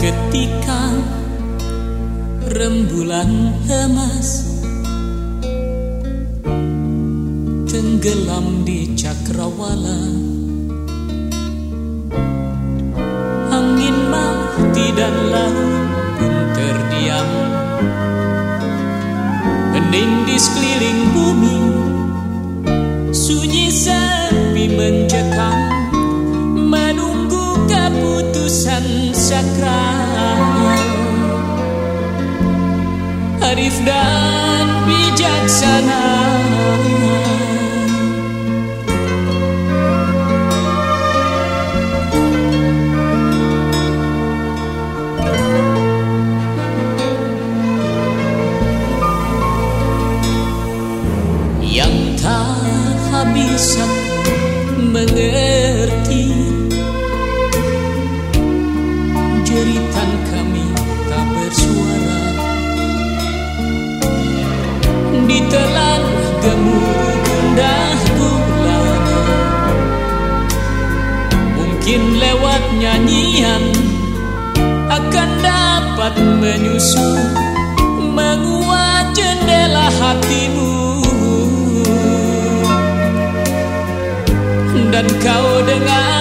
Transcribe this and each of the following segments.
Ketika rembulan emas Tenggelam di cakrawala. Angin mati dan laut pun terdiam. Hening di sekeliling bumi Sunyi arif dan bijaksana. Yang tak bisa mengerti ditelan gemur gundah gulana Mungkin lewat nyanyian akan dapat menyusu menguat jendela hatimu. Dan kau dengar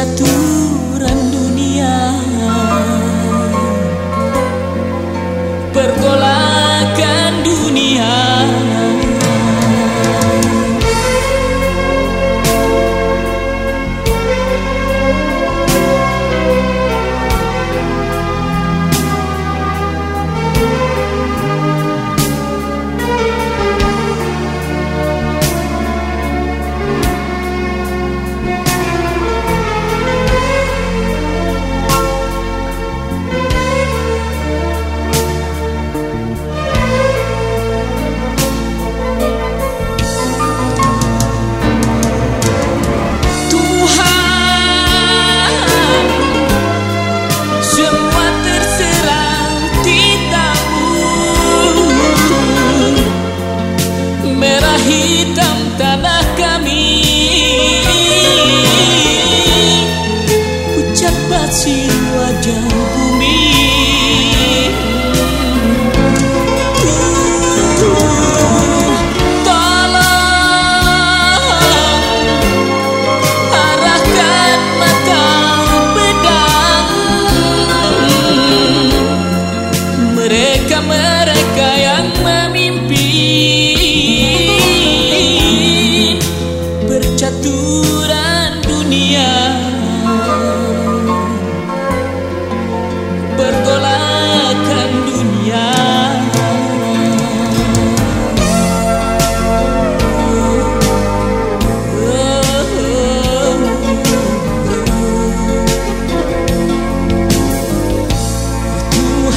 à.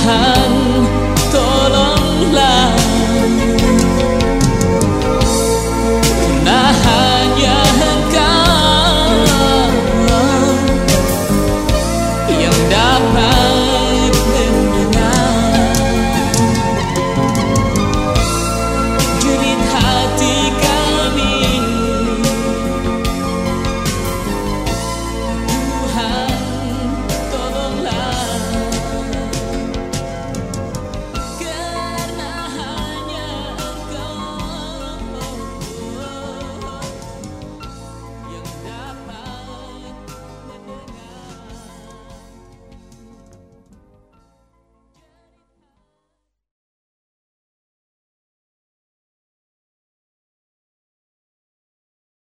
하